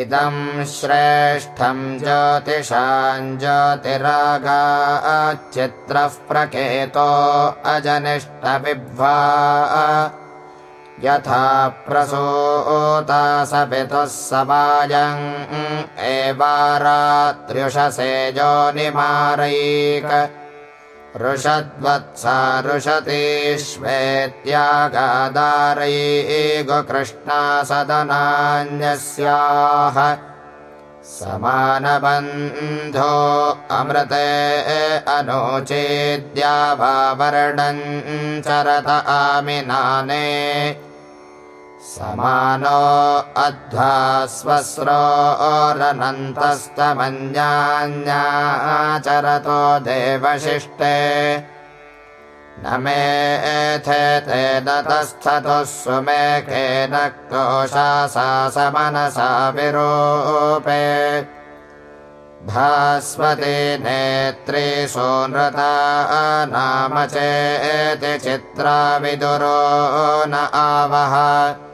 इदं श्रेष्ठं ज्योतिषाञ्ज्योतिरागाच्चित्रः प्रकेतो अजनिष्टविभ्वा यथा प्रसूता सपितुः समाजम् एवारात्र्युषसे जोनिमारैक ऋषद्वत्सा ऋषतीष्वेत्यागादारैगुकृष्णा सदनान्यस्याः समानबन्धो अमृते अनोचेद्या वा चरत आमिनाने समानो अध्वा स्वस्रोरनन्तस्तमन्याचरतो देवशिष्टे। न मे एथे ते नतस्थतुः सुमेकेन विरूपे। भास्वती नेत्री सोनृता नाम चेति चित्रा विदुरो न आवह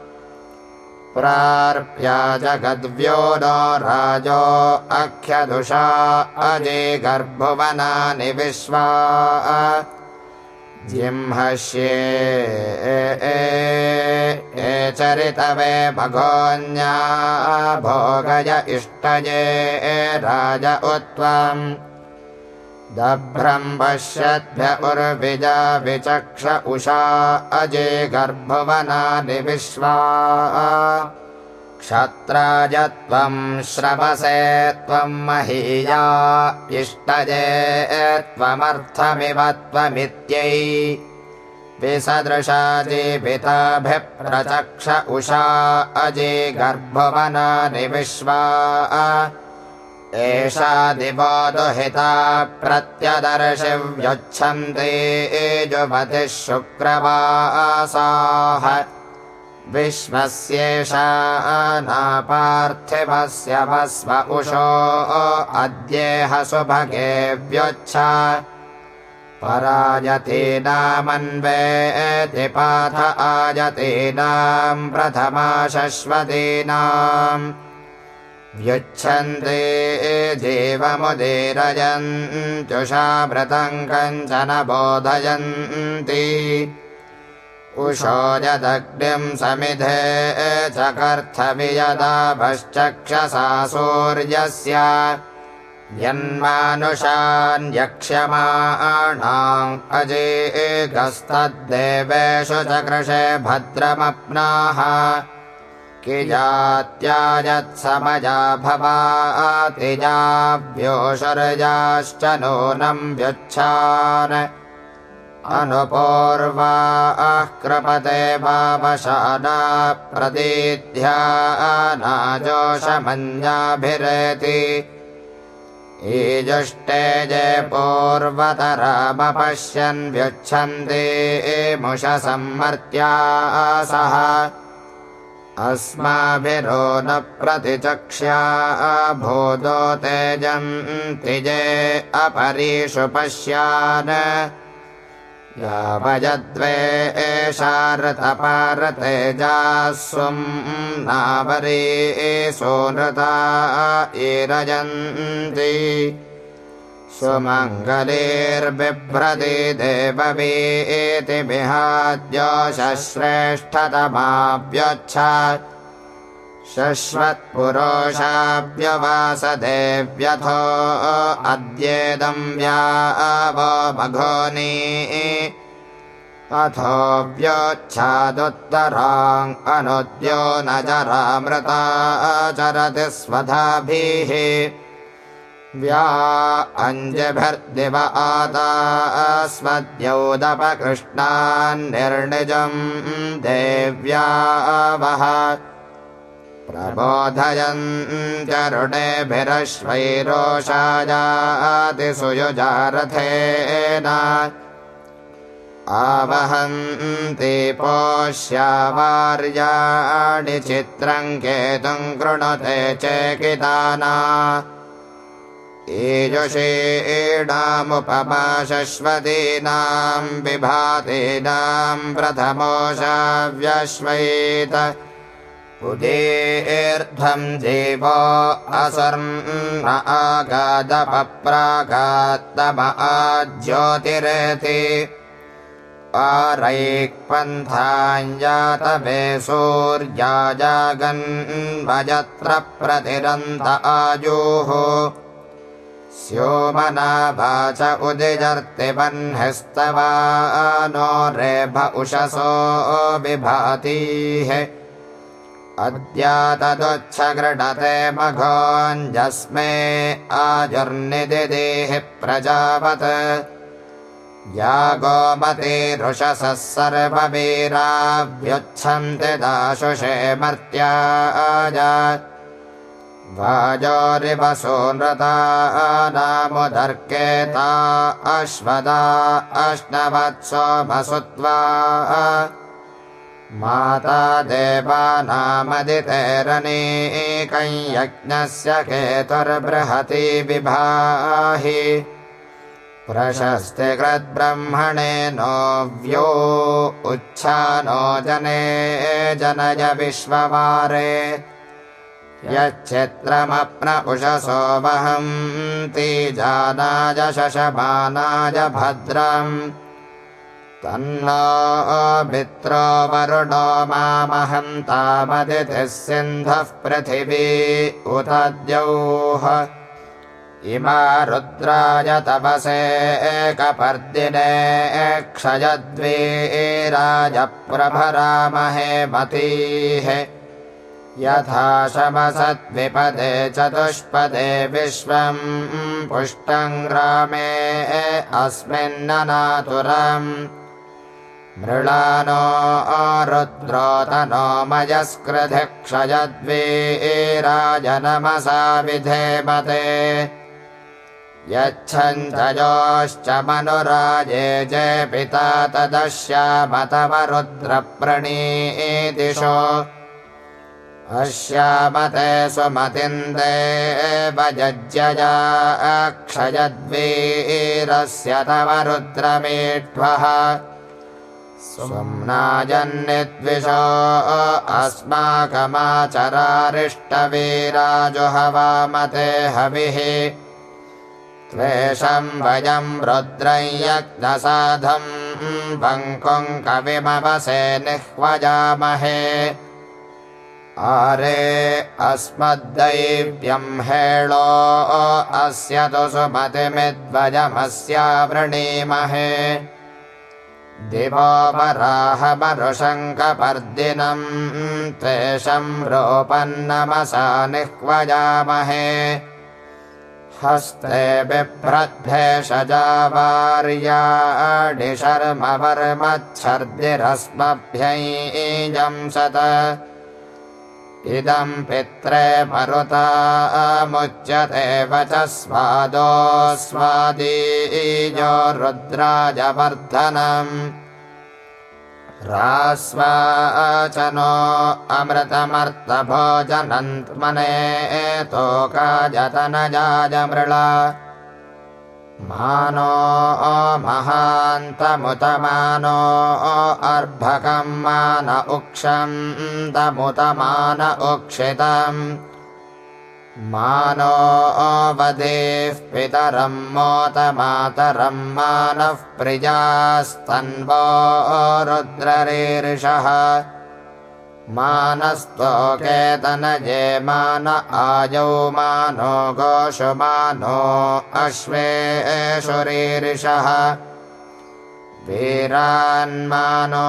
प्रार्प्या जगद्व्यो नो राजो अख्यदुषा अजे गर्भुवनानि विश्वा जिह्मष्ये चरितवे भगोन्या भोगय इष्टये राज उत्वम् दभ्रम् पश्यद्भ्य उर्विजा विचक्ष उषा अजे गर्भुवनानि विश्वा क्षत्राज त्वम् श्रवसे त्वम् महीया इष्टजे त्वमर्थमिव त्वमित्यै। विसदृशा प्रचक्ष उषा अजे गर्भुवनानि विश्वा एषा दिवो दुहिता प्रत्यदर्शिव्युच्छन्ति जुमतिः शुक्रवासाः। विश्वस्येषा नापार्थिवस्य वस्व उषो अद्येह सुभगे व्युच्छ पराजतीनामन्वेतिपाथ आजतीनाम् प्रथमा शश्वतीनाम् जीवमुदीरयन्त्युषाभृतम् कञ्चन बोधयन्ति। उषोजदग्निम् समिधे चकर्थवियदाभश्चक्षसा सूर्यस्य। यन्मानुषान्यक्ष्यमाणाम् अजेगस्तद्देवेषु चकृषे भद्रमप्नाः किजात्याजत्समजा भवातिजाभ्योषरजाश्च नूनम् व्युच्छान् अनुपूर्वाः कृपते वावशाना प्रदीध्यानाजोषमन्याभिरेति ईजुष्टे जे पूर्वतरमपश्यन् व्युच्छन्ति मुषसम्मर्त्या सह अस्माभिरो न प्रतिचक्ष्या भूतो तेजन्ति जे अपरीषु पश्यान्। यावजद्वे एषारतपारतेजास्वम् नावरी सोनृता ईरजन्ति सुमङ्गलेर्बिभ्रति देववीति विहाद्योश्रेष्ठतमाव्यच्छ शश्वत्पुरोषाव्यवासदेव्यथो अद्येदं व्या वो मघोनी। अथो व्योच्छादुत्तराङ् अनुद्यो न जरामृता चरति स्वधाभिः व्या अञ्जभिर्दिव आदास्मद्यौदपकृष्णान्निर्णिजम् देव्या वः प्रबोधयन्त्यरुणेभिरश्वैरोषाजातिसुयुजारथेन आवहन्ति पोष्यावार्याणि चित्रम् केतुम् कृणुते चेकिताना ईजुषीणामुपमा शश्वतीनाम् विभातीनाम् प्रथमोषाव्यश्वैत उदेर्ध्वम् जीवो असर्न आगादपप्रागात्तम आज्योतिरेति आरैक्पन्थाञ्जातवे सूर्या जागन्वजत्र प्रतिरन्त स्योमनाभाच उदिजर्तिबह्निस्तवा नो रेभ उषसो विभातीः अद्या तदुच्छगृढते मघोञ्जस्मे आजुर्निदिदेः प्रजावत्। या गोमतीरुषसः सर्ववीराभ्युच्छन्ति दाशुषे मर्त्याज वाजोरिवसो नृता नामुदर्केता अश्वदा अश्नवत्सोमसुत्वा माता देवानामदितेरनीकं यज्ञस्य केतुर्बृहति विभाहि। प्रशस्तिकृद्ब्रह्मणे नो व्यो उच्छानो जने जनय विश्ववारे वहन्ति जानाय शशमानाय भद्रम्। तन्नो मित्रो वरुणो मामहन्तामदितिः सिन्धः पृथिवी उत द्यौः इमा रुद्राय तपसे एकपर्दिने क्षयद्वीराजप्रभरामहे मतीः यथा शमसद्विपदे चतुष्पदे विश्वम् पुष्टम् ग्रामे अस्मिन्ननातुरम् मृळानो रुद्रोतनो मयस्कृधिक्षयद्वीराजनमसा विधेमते। यच्छन्तयोश्च मनुराजे जय पिता तदश्यामतवरुद्रप्रणीदिशो अश्यामते सुमतिन्दे भजज्यया अक्षयद्वीरस्य तव रुद्रमीढ्वः सुम्नाजन्निद्विषो अस्माकमाचरारिष्टवीराजुहवामते हविः त्वेषम् वयम् रुद्रयज्ञसाधम् पङ्कुम् कविमवसे निह्वजामहे आरे अस्मद्दैव्यम् हेळो अस्य तु सुमतिमिद्वयमस्यावृणीमहे दिवोपराहमरुशङ्कपर्दिनम् त्वेषम् रोपन्नमसा निह्वजामहे हस्ते बिभ्रद्भेषजावार्याणि शर्मवर्मच्छर्दिरस्मभ्यैजंसत इदम् पित्रे मरुतामुच्यते वच स्वादोऽस्वादीजो रुद्राजवर्धनम्। रास्वाचनो अमृतमर्तभोजनन्त्मने तोकाजतनजाजमृळा मानो महान्तमुतमानो अर्भकम् मान उक्षन्तमुतमान उक्षितम्। मानो वदेः पितरम् मोतमातरम् मानः प्रियास्तन्वो रुद्ररीर्षः मानस्तोकेतनजे मान आयौ मानो गोषु मानो अश्वेषुरीरिषः। वीरान्मानो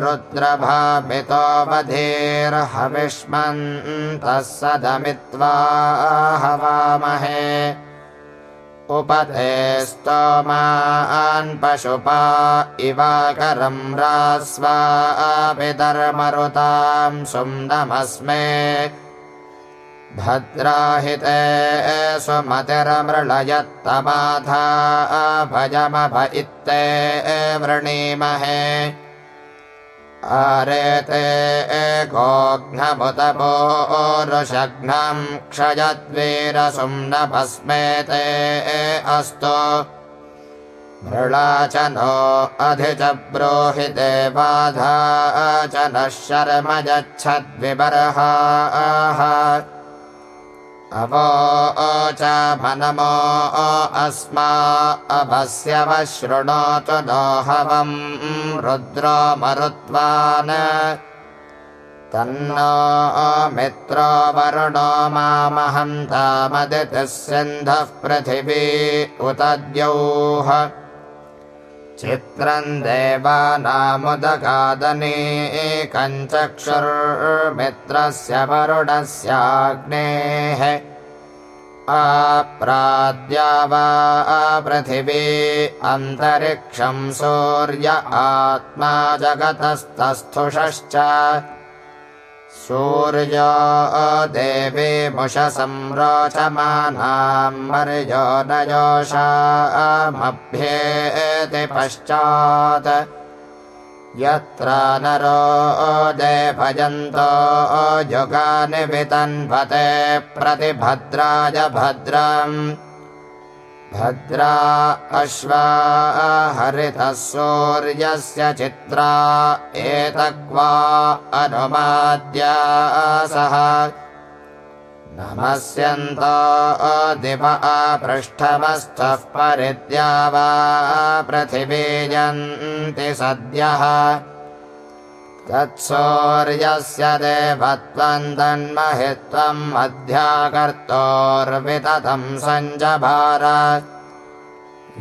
रुद्रभामितो वधीर्हविष्मन्तः सदमित्वा हवामहे उपते स्तोमान् पशुपा इवाकरम् रास्वापितर्मरुताम् सुन्दमस्मे। भद्राहिते सुमतिरमृळयत्तमाथा भजमभ इत्ते वृणीमहे आरेते एकोघ्नमुतपोरुषघ्नम् क्षयद्वीरसुम्नभस्मेते अस्तु। मृळा च नो अधि च ब्रूहि देवाधा च नः शर्म यच्छद्विबर्हाः अवो च मनमो अस्मा अभस्यव शृणोतु दोहवम् रुद्रो मरुत्वान्। तन्नो मित्रो वरुणो मामहन्तामदितिः सिन्धः पृथिवी चित्रम् देवानामुदगादनीकञ्चक्षुर्मित्रस्य वरुणस्याग्नेः आप्राद्या वा पृथिवी अन्तरिक्षम् सूर्य आत्मा जगतस्तस्थुषश्च सूर्यो देवीमुषसंरोचमानाम् मर्यो न योषामभ्येति पश्चात् यत्र नरो भजन्तो युगानि वितन्वते प्रतिभद्राय भद्रम् भद्रा अश्वा हरितः सूर्यस्य चित्रा सह नमस्यन्तो दिव आपृष्ठमस्थः परिद्या वा पृथिवीयन्ति सद्यः तत्सौर्यस्य देवत्वम् तन्महित्वम् मध्याकर्तोर्विततम् सञ्जभार।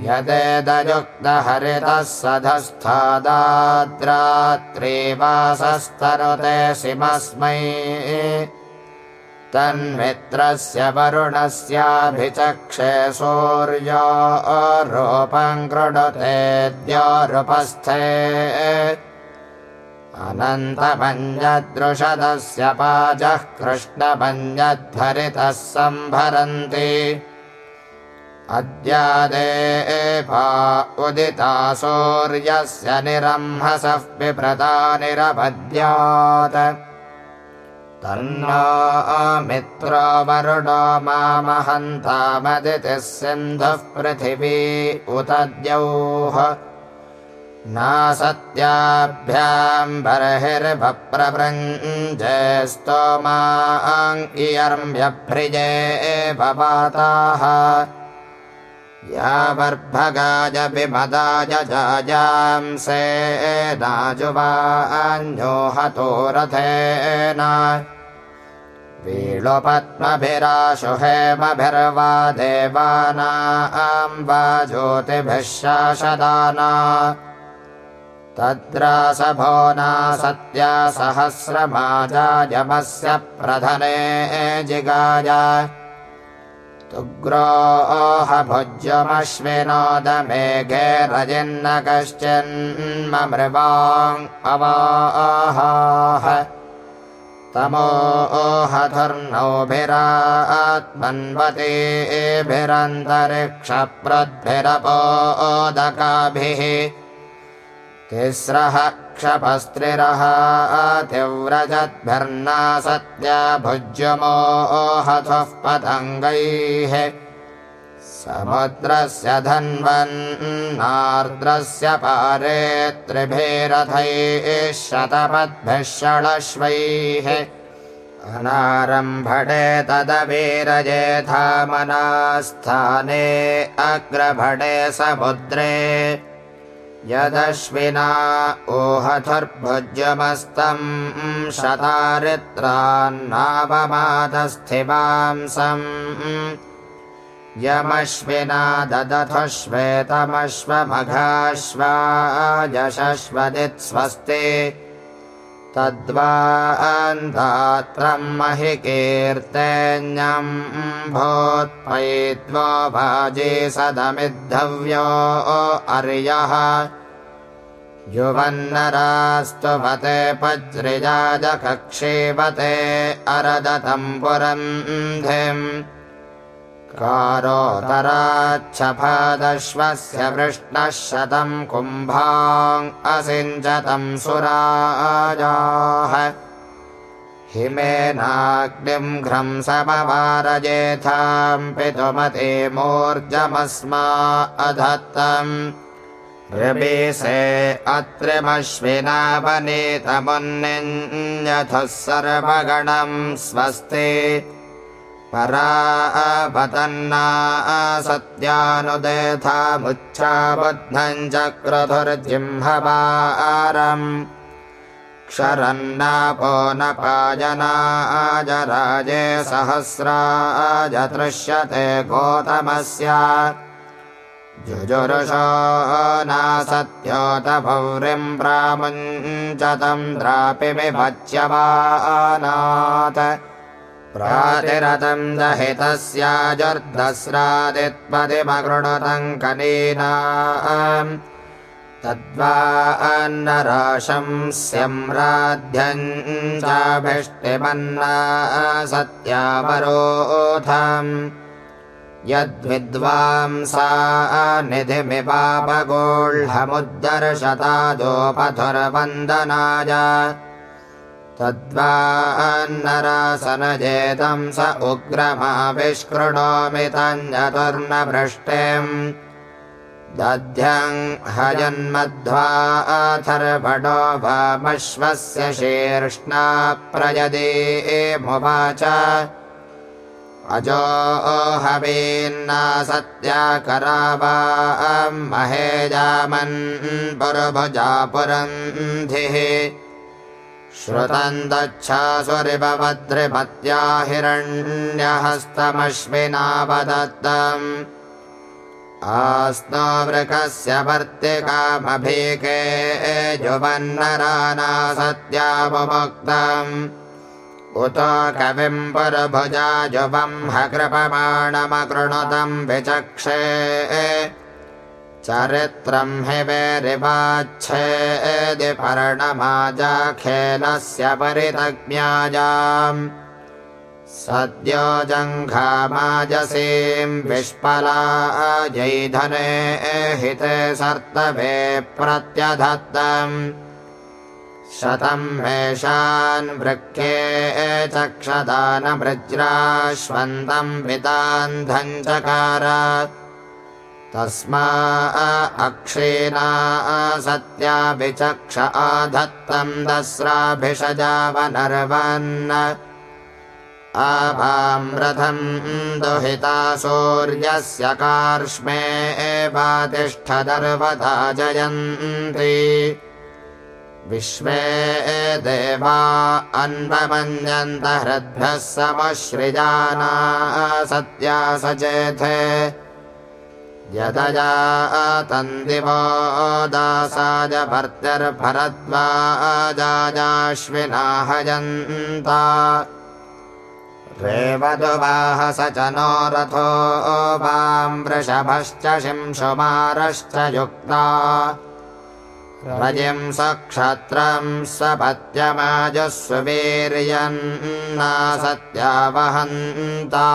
यदेदयुक्तहरितः सधस्थादाद्रात्रीवासस्तरुते सिमस्मै तन्मित्रस्य वरुणस्याभिचक्षे सूर्यो रूपम् कृणुतेद्योरुपस्थे अनन्तमञ्जदृषदस्य पाजः कृष्णमञ्जद्धरितः सम्भरन्ति। अद्यादेपा उदिता सूर्यस्य निरंहसः पिप्रता निरपद्यात्। तन्नो मित्रो वरुणो मामहन्तामदितिः सिन्धुः पृथिवी उत नासत्याभ्याम् बर्हिर्भप्रवृञ्जे स्तोमाङ्गियर्म्यभ्रिजे भवाताः या वर्भगाय विमदाय जायांसे नाजुवान्यो हतो रथेन। वीळुपद्मभिराशु हेमभिर्वा देवानाम् वा ज्योतिभिः शासदाना तद्रासभो नासत्या सहस्रमाजायमस्य प्रधने जिगाय। तुग्रोह भुज्यमश्विनोदमेघे रजिन्न कश्चिन्ममृवाङ् अवाहाः। तमोहधर्नौभिरात्मन्वतीभिरन्तरिक्षप्रद्भिरपोदकाभिः तिस्रः क्षपस्त्रिरः तिव्रजद्भिर्ना सत्या भुज्यमोहथुः पतङ्गैः। समुद्रस्य धन्वन्नार्द्रस्य पारे त्रिभिरथैः शतपद्भिः षडश्वैः अनारम्भणे तदवीरजेथामनास्थाने अग्रभणे समुद्रे यदश्विना ओहथुर्भुज्यमस्तम् शतारित्रान्नावमादस्थिवांसम् यमश्विना ददथु श्वेतमश्वमघाश्वा यशश्वदित्स्वस्ति तद्वान्धात्रम् महि कीर्तेन्यम् भूत्पयित्वो भाजे सदमिद्धव्यो अर्यः। युवन्नरास्तुवते पज्रिजाजकक्षेपते अरदतम् पुरन्धिम् कारोतराच्छफदश्वस्य वृष्णः शतम् कुम्भाम् असिञ्चतम् सुराजाः। हिमेनाग्निम् घ्रंसमवारजेथाम् पितुमते मूर्जमस्मा अधत्तम् ऋबीसे अत्रिमश्विनावनीतमुन्निन्यथः सर्वगणम् स्वस्ति परापतन्ना सत्यानुदेथामुच्छाबद्धम् चक्रधुर्जिह्मवारम् क्षरन्नापो न पाजनाजराजे सहस्राजतृश्यते गोतमस्य। जुजुरुषो नासत्योतभौरिम् प्रामुञ्चतम् द्रापि विभज्यवानात् प्रातिरतम् दहितस्याजुर्दस्रादित्पदिमकृणतम् कनीना तद्वा अन्नराशंस्यम्राध्यम् चाभिष्टिमन्ना सत्यावरोधम्। यद्विद्वांसा निधिमिपापगोह्मुद्दर्शतादोपथुरवन्दनाय तद्वा स उग्रमाविष्कृणोमि तञ्जतुर्नभृष्टिम् दध्यम् हयन्मध्वा अथर्वणो वामश्वस्य शीर्ष्णा प्रयदेमुवाच अजो हवीन्ना सत्याकरावा महेजामन् पुरभुजा पुरन्धिः श्रुतम् दच्छासुरिभद्रिमत्या हिरण्यहस्तमश्विनावदत्तम् आस्नो वृकस्य वर्तिकामभीके जुवन्नराना सत्यामुक्तम् उत कविम् पुरभुजा जुवम् हकृपमाणमकृणुतम् विचक्षे चरित्रम् हि वेरिवाच्छेदिपर्णमाजाखेलस्य परितज्ञायाम्। सद्यो जङ्घामाजसीम् विष्पला जैधने हिते सर्तवे प्रत्यधत्तम्। शतम् वेषान् वृक्के वितान्धम् चकार तस्मा अक्षीणा सत्याभिचक्ष आधत्तम् दस्राभिषजावनर्वन्। आभाम् रथम् दुहिता सूर्यस्य कार्ष्मे एवातिष्ठदर्वता जयन्ति। विश्वे देवा अन्वमन्यन्त हृद्भ्यः समश्रिजाना सत्या सचेथे यदजा तन्दिवो दासाय रेवदुवाहस च नो रथो वाम् वृषभश्च शिंशुमारश्च युक्ता। रजिम् सक्षत्रम् सपत्यमाजस्ववीर्यन्ना सत्या वहन्ता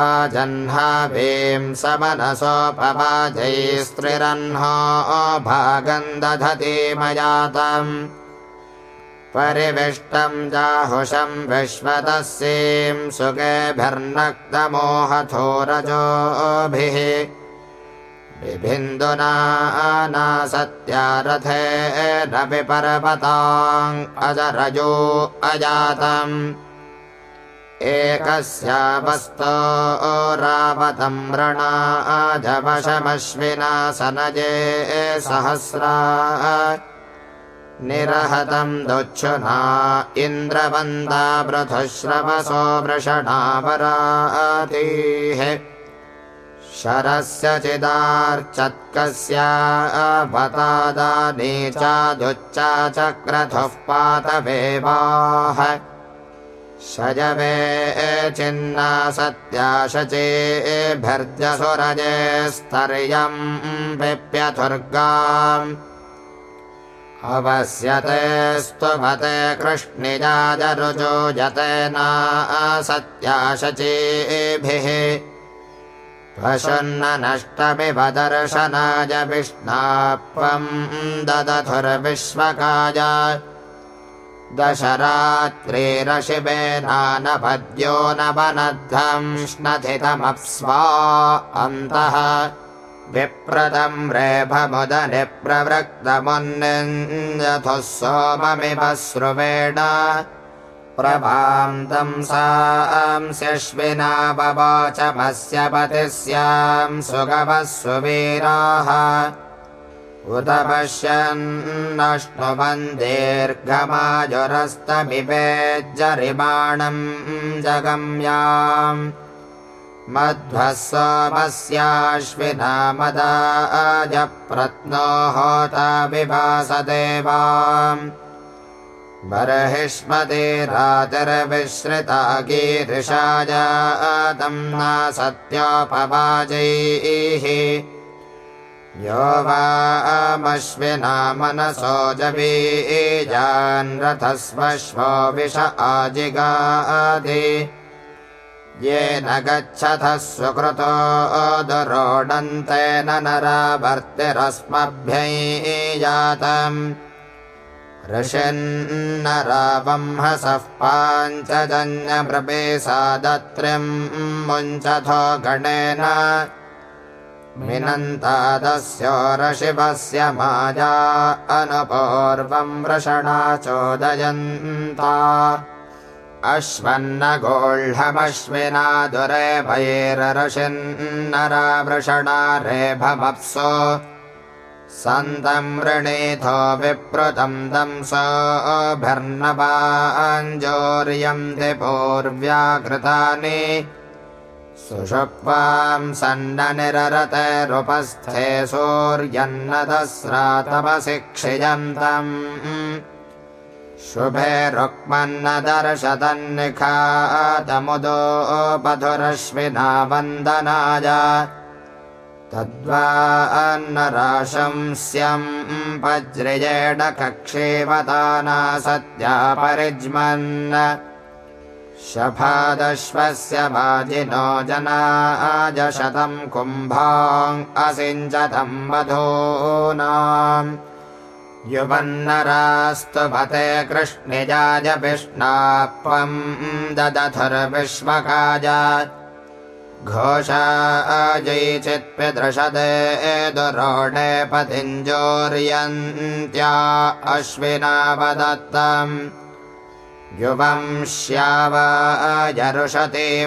आजह्नाभीम् समनसोपवाजैस्त्रिरह्नो भागम् दधति मयातम् परिविष्टम् जाहुषम् विश्वतस्यम् सुगेभिर्नक्तमोहथोरजोभिः विभिन्दुना सत्या रथे न विपर्वताम् अजरजो अजातम् एकस्यावस्तो रावतम् रणाजवशमश्विना सनजे सहस्रा निरहतम् दुच्छुना इन्द्रवन्दा पृथुश्रवसो वृषणावरातीः। शरस्य चिदार्चत्कस्यावतादानी चादुच्चाचक्रथुः पातवेवाः शजवे चिन्ना सत्या शचेभिर्जसुरजे स्तर्यम् विप्यथुर्गाम् अवस्यते स्तुभते कृष्णिजाजरुजो यते नासत्याशचीभिः पशुन्न नष्टमिव दर्शनाय विष्णापम् ददथुर्विश्वकाय दशरात्रिरशिवेनानपद्यो न वनद्धंष्णथितमप्स्वा अन्तः विप्रदम् रेभमुदनिप्रवृक्तमुन्निथुः सोममिव स्रुवेण प्रभान्तम् सांस्यश्विनावचमस्य पतिः स्याम् सुगवः सुवीराः उत पश्यन्नश्नुवन् दीर्घमाजुरस्तमिपेज्जरिमाणम् जगम्याम् मध्वः सोमस्याश्विना मदाजप्रत्नो होता विभासदेवाम्। बर्हिष्मते रातिर्विश्रिता गीर्षाजातम् न सत्योपवाजैः यो वामश्विना मनसो जबीजान्रथस्वश्वो विष आजिगाधि येन गच्छतः सुकृतो दुरोडन्तेन नरावर्तिरस्मभ्यै ऋषिन्नरावंहसः पाञ्चजन्यमृपेसादत्रिम् मुञ्चथो गणेन मिनन्तादस्योरशिवस्य माया अनुपूर्वम् वृषणा चोदयन्ता। अश्वन्नगोह्मश्विना दुरे भैरऋषिन्नरा वृषणा रेभमप्सो। सन्तम् वृणीथो विप्रुतम् दंसोऽभिर्नवाञ्जोर्यम् पूर्व्याकृतानि सुषुप्वाम् सन्ननिररतेरुपस्थे सूर्यन्नदस्रातमसि क्षियन्तम् शुभे रुक्मन्न दर्शतन्निखातमुदोपधुरश्विना वन्दनाय तद्वा अन्नराशंस्यम् वज्रजेण कक्षेवताना सत्या परिज्मन् शफादश्वस्य वाजिनो जनाजशतम् कुम्भाम् असिञ्चतम् वधूनाम् युवन्नरास्तु भते कृष्णिजाय विष्णापम् ददथुर्विश्वकाय घोषायै चित्पिदृशदे दुरोणे पतिञ्जोर्यन्त्या अश्विनावदत्तम् युवंश्यावायरुषति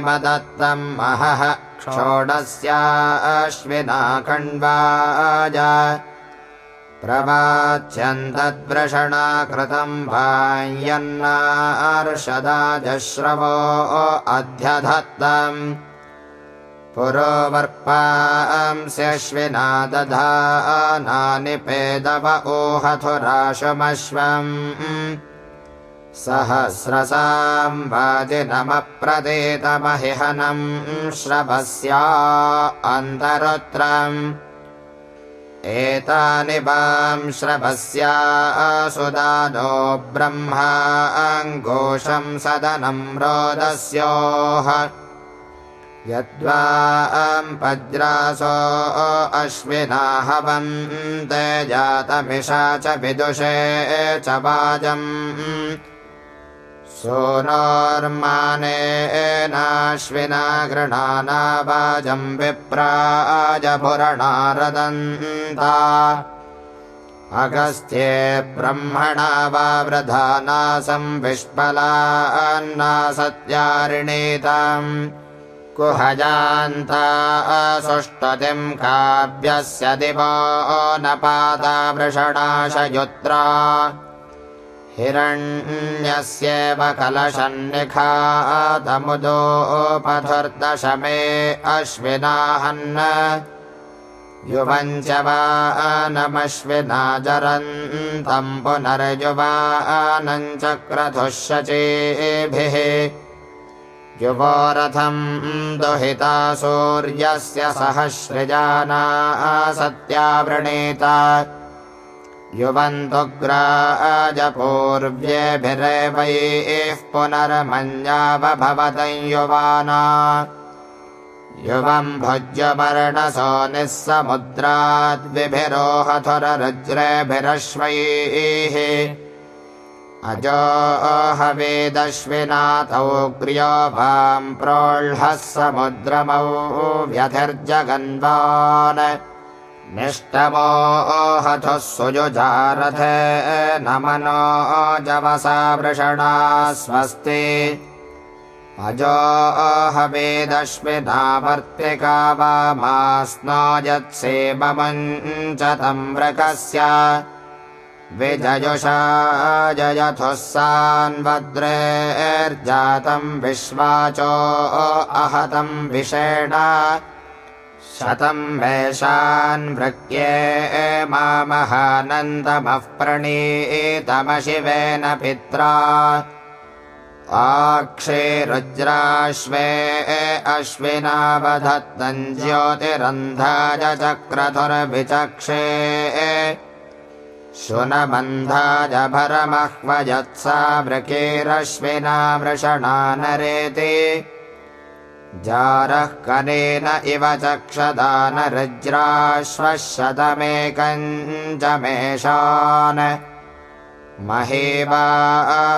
मदत्तम् महः षोडस्या अश्विना खण्वाय प्रवाच्यन्तद्वृषणा कृतम् वायन्नार्षदाजश्रवो अध्यधत्तम् पुरोवर्पांस्यश्विना दधानानि पेदव ऊहथुराशुमश्वम् सहस्रसाम् वाजिनमप्रदेतमहिहनम् श्रवस्या अन्तरुत्रम्। एतानि वां श्रवस्या सुदानो ब्रह्माङ्घोषम् सदनम् रोदस्योः। यद्वा पज्रासो अश्विना हवन्ते जातमिषा च विदुषे च वाजम् सोनोर्मानेनाश्विना गृणाना वाजम् विप्राजभुरणारदन्ता। अगस्त्ये ब्रह्मणा वा वृधानासम् विष्पलान्ना सत्यारिणीताम्। कुहजान्ता सुष्टुतिम् काव्यस्य दिवो न पाता वृषणाशयुत्रा हिरण्यस्येव कलशन्निखातमुदोपधुर्दशमे अश्विनाहन्न। युवञ्च वा नमश्विना जरन्तम् पुनर्युवानञ्चक्रतुः शचीभिः युवोरथम् दुहिता सूर्यस्य सहस्रजाना सत्यावृणीता युवन्तुग्राजपूर्व्येभिरेवैः पुनर्मन्यावभवतं युवाना। युवम् भुज्यपर्णसो निःसमुद्राद्विभिरोहथुररुज्रेभिरश्वैः अजो हवेदश्विनाथौ ग्र्यो वाम् प्रोह्ः समुद्रमौ निष्टमोऽहथुः सुयुजारथे न मनो जवसा वृषणा स्वस्ति। अजो हवेदश्विनावर्तिका वामास्नो यत्सेवमञ्चतम् वृकस्य। विजयुषा जयथुः सान्वद्रेर्जातम् विश्वाचो अहतम् विषेण शतम् वेषान्वृक्ये मामहानन्दमः प्रणीतमशिवेन पित्रा। आक्षे रुज्राश्वे अश्विनावधत्तम् ज्योतिरन्धाय चक्रधुर्विचक्षे शुनबन्धाय भरमह्वयत्सा वृकेरश्विना वृषणा नरेति जारः कनेन इव चक्षदानरुज्राश्वः शतमेकम् च मेषान् महेवा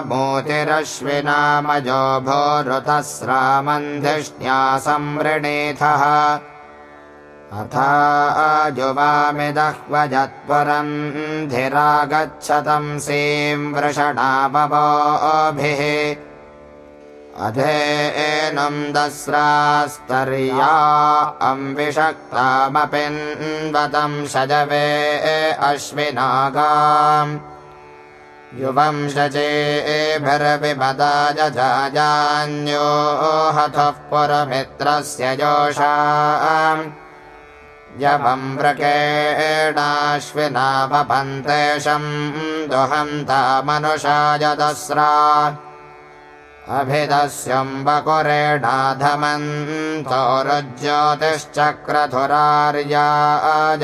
मोतिरश्विनामजो भोरुतस्रामन्धिष्ण्या संवृणीथः अथा जुवामिदह्वजत्परम् धिरागच्छतम् सीम् वृषणापवोभिः अधेनुम् दस्रास्तर्या अम्विषक्तामपिन्वतम् शजवे अश्विनागाम्। युवम् शचेभिर्विपदाय जाजान्यो हथः पुरमित्रस्य जोषा यवम् व्रकेणाश्विनावपन्तेशम् दुहन्तामनुषाय दस्रा अभिदस्यम्बकुरेणाधमन्तोरुज्योतिश्चक्रधुरार्याज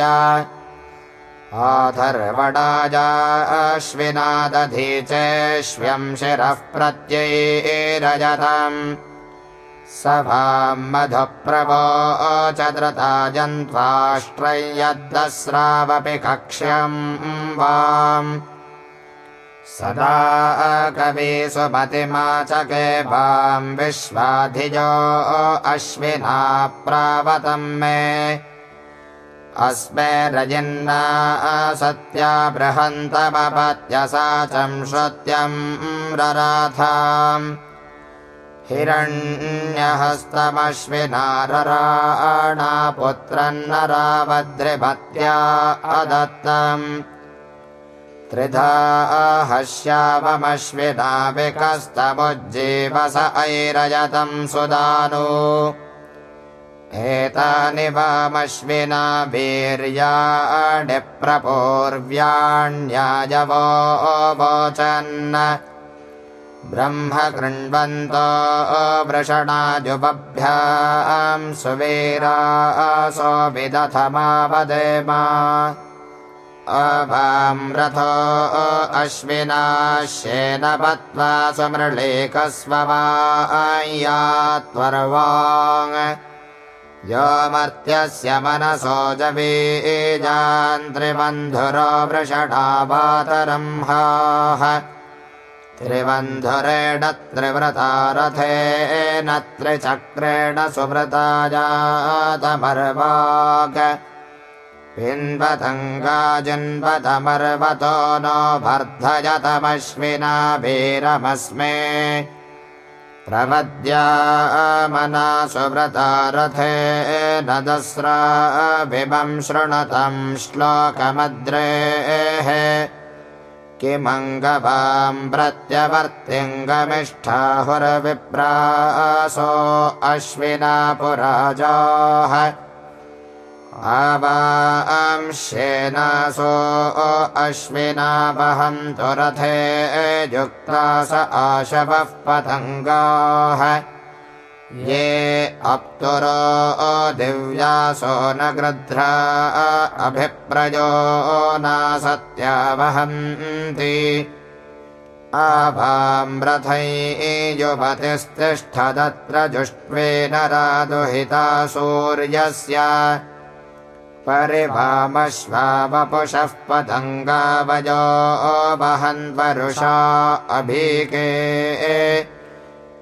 आथर्वणाजाश्विनादधी चेष्व्यम् शिरः प्रत्ययैरजतम् स वाम् मधुप्रवोचद्रता जन्त्वाष्ट्रय्यद्दस्रावपि कक्ष्यम् वाम् सदा कवि सुमतिमा चके वाम् विश्वाधिजो अश्विना प्रावतम् मे। अस्मे रजिन्ना सत्या बृहन्तमपत्यसा चम् श्रुत्यम् रराथाम्। हिरण्यहस्तमश्विना रराणा पुत्रन्नरावद्रिभत्या अदत्तम् त्रिधा हश्यावमश्विना विकस्तमुज्जीवस ऐरजतम् सुदानु। एतानि वामश्विना वीर्याणि प्रपूर्व्याण्याजवो वोचन् ब्रह्म कृण्वन्तो वृषणाजुबभ्याम् सुवीरासो विदथमावदेमा अभाम्रथो अश्विनाश्येन पत्वा सुमृळेकस्व त्वर्वाङ् यो मर्त्यस्य मनसो जवीजान्त्रिबन्धुरो वृषणावातरम्हाः त्रिबन्धुरेण त्रिव्रता रथेन त्रिचक्रेण सुव्रता जातमर्वाग पिन्वतङ्गाजिन्वतमर्वतो नो वर्धयतमश्विना वीरमस्मे प्रवद्यामना सुव्रता रथेन दस्रा विभम् शृणुतम् श्लोकमद्रेः। किमङ्गवाम् प्रत्यवर्त्यङ्गमिष्ठाहुरविप्रासो अश्विना पुराजाः आवांश्येनासो अश्विनावहन्तु रथे युक्ता स आशवः पतङ्गाः। ये अप्तुरो दिव्यासो न गृध्रा अभिप्रजो नासत्यावहन्ति आभाम्रथैजुपतिस्तिष्ठदत्र जुष्वेन रादुहिता सूर्यस्य परिभामश्वावपुषः पतङ्गावजो वहन्वरुषा अभीके।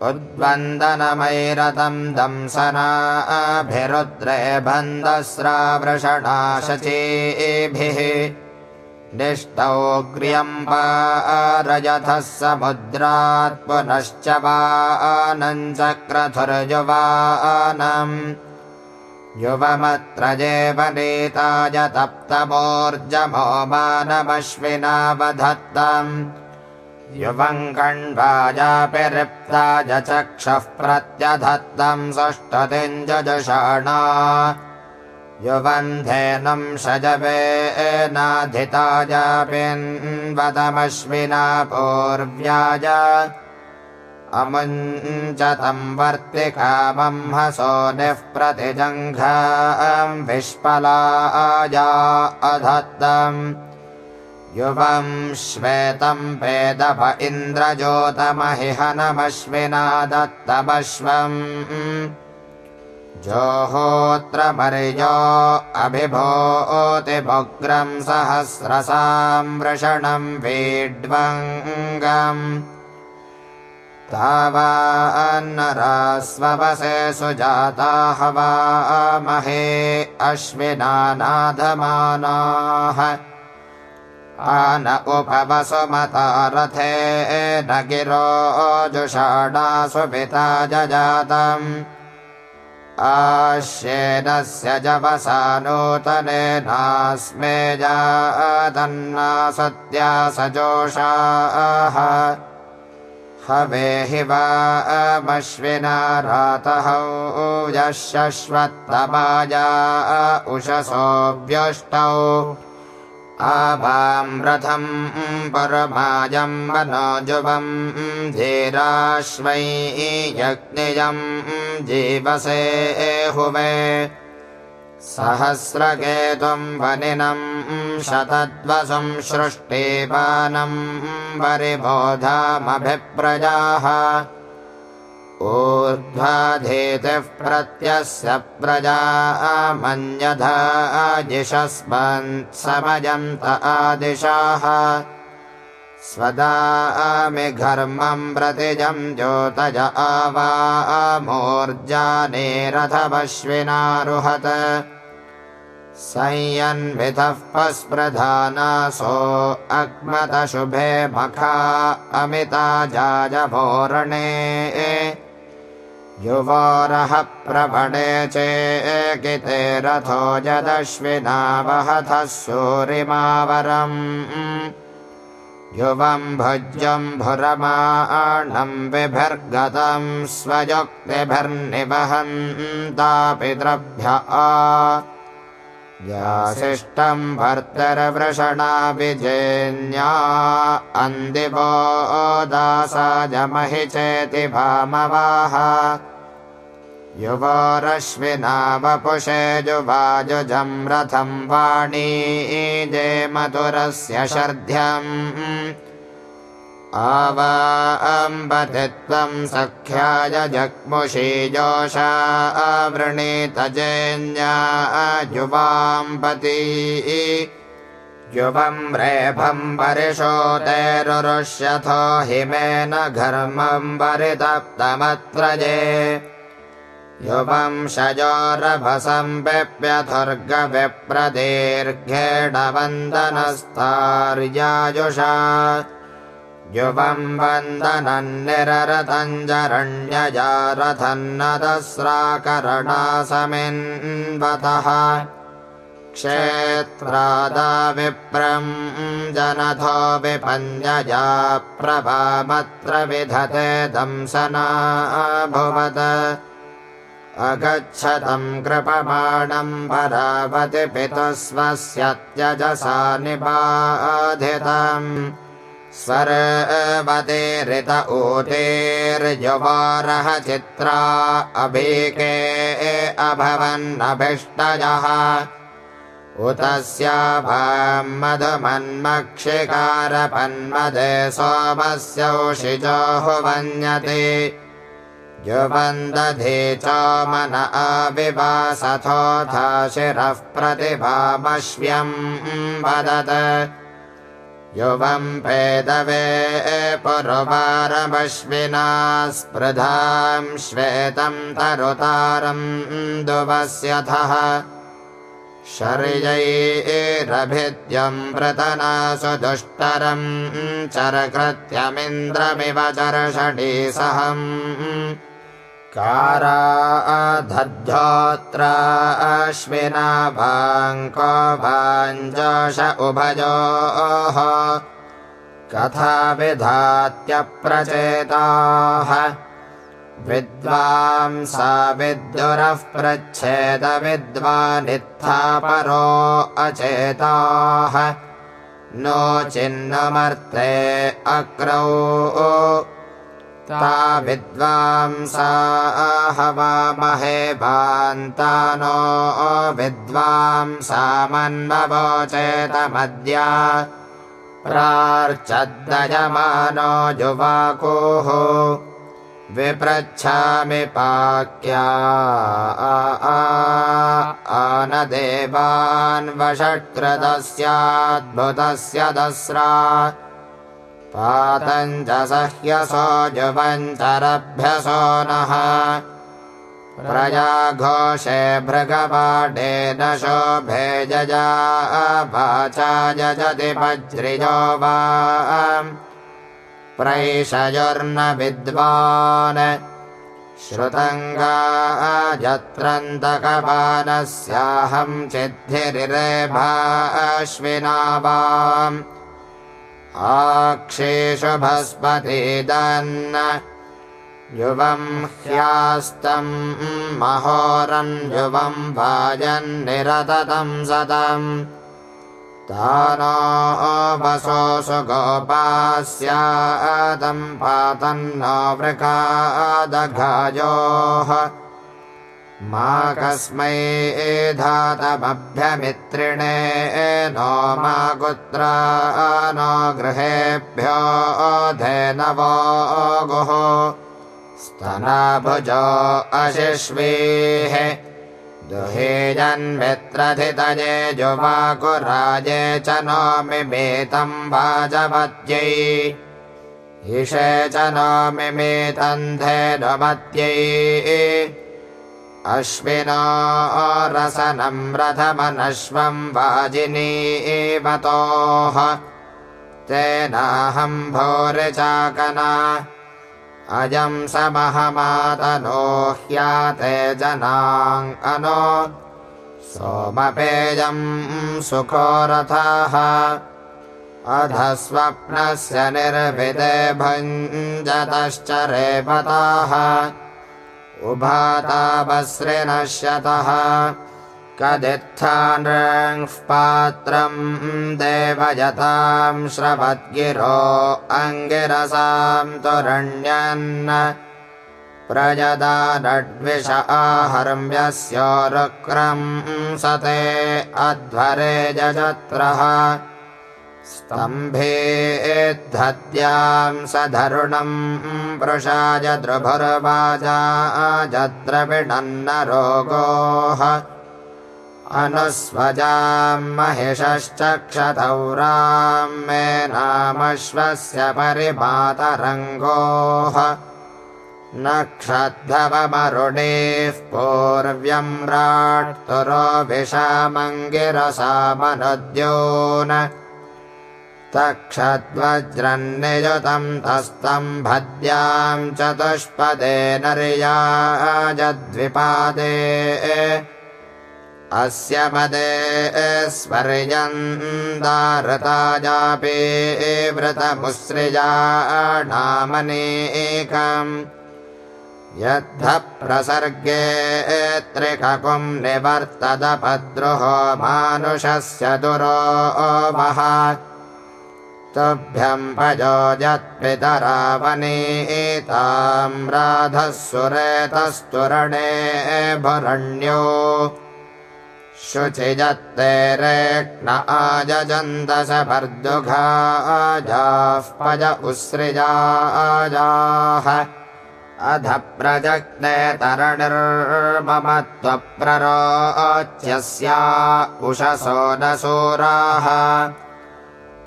उद्वन्दनमैरतं दंसनाभिरुद्रे बन्धस्रावृषणाशचीभिः। निष्टौग्र्यम्बारजथः समुद्रात् पुनश्च वानञ्चक्रथुर्युवानम् युवमत्र जेवनीताय तप्तमोर्जमो मानमश्विनावधत्तम् युवम् कण्वाजापि रिप्ताय चक्षः प्रत्यधत्तम् सुष्ठतिञ्जषाणा युवन्धेनम् शजवेनाधितायापिन्वदमश्विना पूर्व्याय हसो निः प्रतिजङ्घाम् विष्पलाया अधत्तम्। युवम् श्वेतम् वेदभ इन्द्रज्योतमहिहनमश्विना दत्तमश्वम् जोहोत्रमर्यो अभिभूतिभुग्रम् सहस्रसाम् वृषणम् वीड्वङ्गम् तावान्नरास्वसे सुजाता हवामहे अश्विनानाधमानाः। आन उपवसुमता रथे न गिरो जुषाणासु पिता जजातम्। आश्येनस्य जवसा नूतनेनास्मे जातन्ना सत्या सजोषाः हवेहि वा अमश्विना रातः यः उषसोऽव्यष्टौ आभां रथम् परमायम् मनोजुवम् धीराश्वै यज्ञियम् जीवसे हुवे सहस्रकेतुम् वनिनम् शतद्वसुम् सृष्टिपानम् परिबोधामभिप्रजाः। ऊर्ध्वाधीतिः प्रत्यस्य प्रजा मन्यधाजिषस्मन्समयन्त आदिशाः स्वदामि घर्मम् प्रतिजम् ज्योतज आवामूर्जानेरथमश्विनारुहत संयन्वितः पस्प्रधानासो अग्मतशुभे मखा अमिता जाजभोरणे। युवोरः प्रवणे चेकिते रथो यदश्विना वहथः सूरिमावरम् युवम् भुजम्भुरमाणम् विभिर्गतम् स्वयुक्तिभिर्निवहन्तापितृभ्य यासिष्टम् भर्तरवृषणा विजेन्या अन्दिवो दासाजमहि चेति भामवाह युवोरश्विना वपुषे जुवाजुजम् रथम् वाणी जे मधुरस्य शर्ध्यम्। आवाम्बति त्वम् सख्याय जग्मुषी जोषा आवृणीतजेन्या युवाम्बती युवम् रेफम् परिशोतेरुष्यथो हिमेन घर्मम् परितप्तमत्र जे युवम् शजोरभसम् पिप्यथुर्गविप्रदीर्घेण वन्दनस्तार्यायुषा युवम् वन्दनम् निररतञ्जरण्यजारथन्नदस्राकरणासमिन्वतः क्षेत्रादाविप्रम् जनथो विपञ्जया प्रभामत्र विधते दंसनाभुवत् अगच्छतम् कृपमाणम् परावति पितुः स्वस्य त्यजसा निबाधितम्। स्वर्वतेरित ऊतेर्युवारः चित्रा अभीके अभवन्नभिष्टयः उत स्याभमधुमन्मक्षिकारपन्मदे सोमस्योषिजोः वन्यते युवन्दधे च मन अविवासथोऽथा शिरः प्रतिभामश्व्यम् वदत्। युवम् पेदवे पुरुवारमश्विना स्पृधाम् श्वेतम् तरुतारम् दुवस्यथः। शर्यैरभिद्यम् व्रतना सुदुष्टरम् चरकृत्यमिन्द्रमिव चर्षणि सहम् काराधद्धोत्राश्विना भाङ्को भाञ्जश उभयोः कथा विधात्यप्रचेताः विद्वांसा विद्युरः प्रच्छेद विद्वानित्था परो अचेताः। नो चिन्नमर्ते अक्रौ ता विद्वांसा हवामहे भान्ता नो विद्वांसा मन्ववोचेतमद्या प्रार्चद्दयमानो जुवाकुः विपृच्छामि पाक्या आनदेवान्वषट्कृतस्याद्भुतस्य दस्रा पातञ्च सह्यसो जुवञ्चरभ्यसो नः। प्रजाघोषे भृगपाठेन शोभे जजा वाचा यजति वज्रिजो वा। प्रैषयोर्न विद्वान् श्रुतङ्गा यत्रन्तकपानस्याहम् चिद्धिरिरेभाश्विना वाम् आक्षेषु भस्पतिदन् युवम् ह्यास्तम् महोरन् युवम् सतम्। तानो वसोऽसु गोपास्यादम् पातन्नो वृकादघायोः मा कस्मै धातमभ्यमित्रिणे नो मा कुत्रा नो गृहेभ्यो धेनवो गुः। स्तनाभुजो अशिष्वीः। दुहेजन्मित्रधितये जुवाकुराजे च नो मिमेतम् वाजपत्यै हिषे च नो मिमेतन्धेनुमत्यै अश्विनो रसनम् रथमनश्वम् वाजिनीवतोः तेनाहम् भोरिचाकना अजम् समहमातनो ह्याते जनाङ् अनो सोमपेयम् सुखो रथः अधः स्वप्नस्य निर्भिदे भञ्जतश्च रेपताः उभातावश्रिनश्यतः कदित्थानृङ्ः पात्रम् देवयताम् श्रवद्गिरो अङ्गिरसाम् तुरण्यन्। प्रजदानड्विष आहर्म्यस्योरुक्रम् सते अध्वरे जजत्रः स्तम्भेद्धत्याम् स धरुणम् वृषाय द्रुभुर्वाजा जद्रविणन्न रोगोः अनुस्वजाम् महिषश्चक्षतौराम् मे नामश्वस्य परिमातरङ्गोः नक्षद्धवमरुणेः पूर्व्यम्राट्तुरोऽभिषामङ्गिरसामनुद्योन तक्षद्वज्रन्नियुतम् तस्तम् भद्याम् चतुष्पदे नर्या अस्य पदे स्वर्यन्दारताजापि व्रतमुसृजानामनेकम् यद्ध प्रसर्गे त्रिककुम् निवर्तदपद्रुहो मानुषस्य दुरो तुभ्यम् पयोजत्पितरावनीताम् राधः सुरेतस्तुरणे भरण्यो। शुचिजत्ते रेक्ष्ण आजन्तसपर्दुघाजाः पज उसृजाजाः अध प्रजग्ने तरणिर्मम त्वप्ररोच्यस्या उषसो न सूराः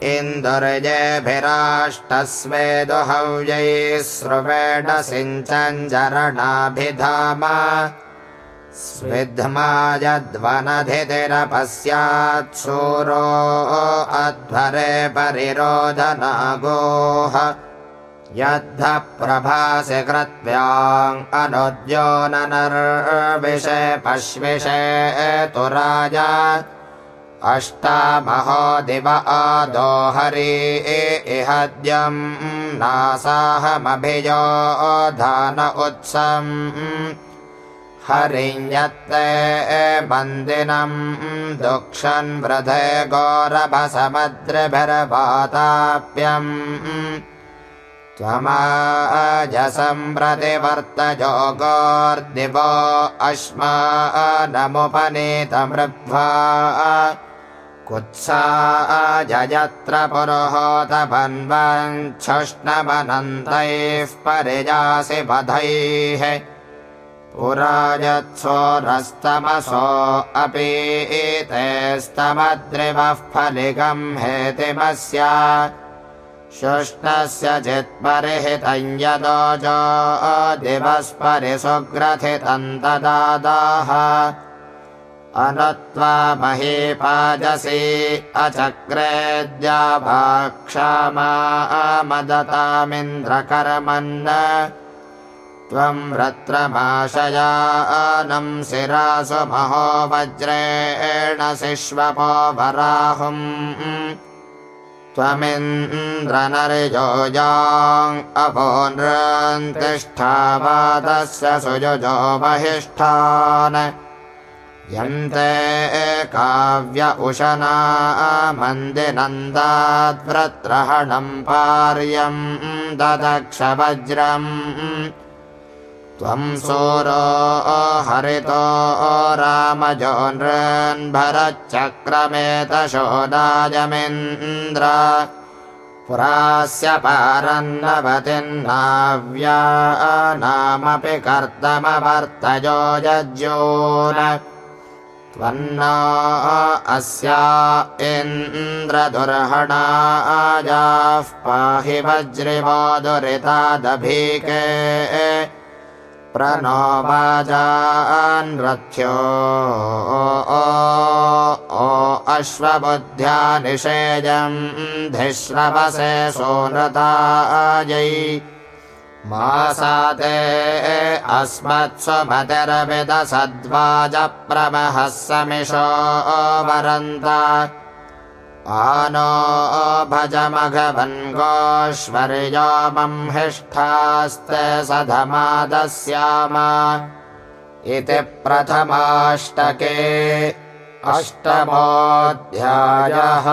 इन्दुर्जेभिराष्टस्वेदुहव्यै स्रुवेण सिञ्चञ्जरणाभिधाम स्विद्ध्मा यद्वनधितिरपस्यात् सूरो अध्वरे परिरोधनागोः। यद्ध प्रभासि कृत्व्याम् अनुद्योननर्विषे पश्विषे तु राजा अष्टामहो दिव आदो हरि इहद्यम् नासाहमभियो धान उत्सम् हरिञ्यत्ते बन्दिनम् दुक्षन् वृधे गौरभसमद्रभिर्वाताप्यम्। त्वमाजसम्प्रतिवर्तजो गोर्दिवो अश्मा नमुपनीतमृग्वा कुत्सा जयत्र पुरोहोतभन्वच्छुष्णवनन्तैः परिजासि बधैः पुराजत्सोरस्तमसो अपि एते स्तमद्रिवः फलिगम् हेतिमस्य शुष्णस्य चित्परिहितं यदोजो दिवस्परिसुग्रथितं ददादाः अनत्वा महीपाजसि अचक्रेद्याभाक्षामामदतामिन्द्रकर्मन् त्वं रत्रमाशयानं शिरासु महो वज्रेण शिश्वपो वराहुम् त्वमिन्द्रनरिजोजाम् अभो नृन्तिष्ठावादस्य सुजुजो महिष्ठान् यन्ते काव्य उशना मन्दिनन्दाद्व्रत्रहणम् पार्यम् ददक्षवज्रम्। त्वम् सूरो हरितो रामजो नृन्भरच्चक्रमेतशोदायमिन्द्र। पुरास्य पारन्नवतिन्नाव्या नामपि कर्तमवर्तयो यज्योन त्वन्ना अस्या इन्द्रदुर्हणाजाः पाहि वज्रिवो दुरितादभीके प्रणो वाजान्रथ्यो ओ अश्वबुद्ध्या निषेजम् धिश्रवसे सोनृतायै मासाते अस्मत्स्वमतिरविदसद्वाजप्रमहः समिषो वरन्त। आनो भजमघवन् गोश्वर्योमंहिष्ठास्ते सधमादस्याम। इति प्रथमाष्टके अष्टमोऽध्यायः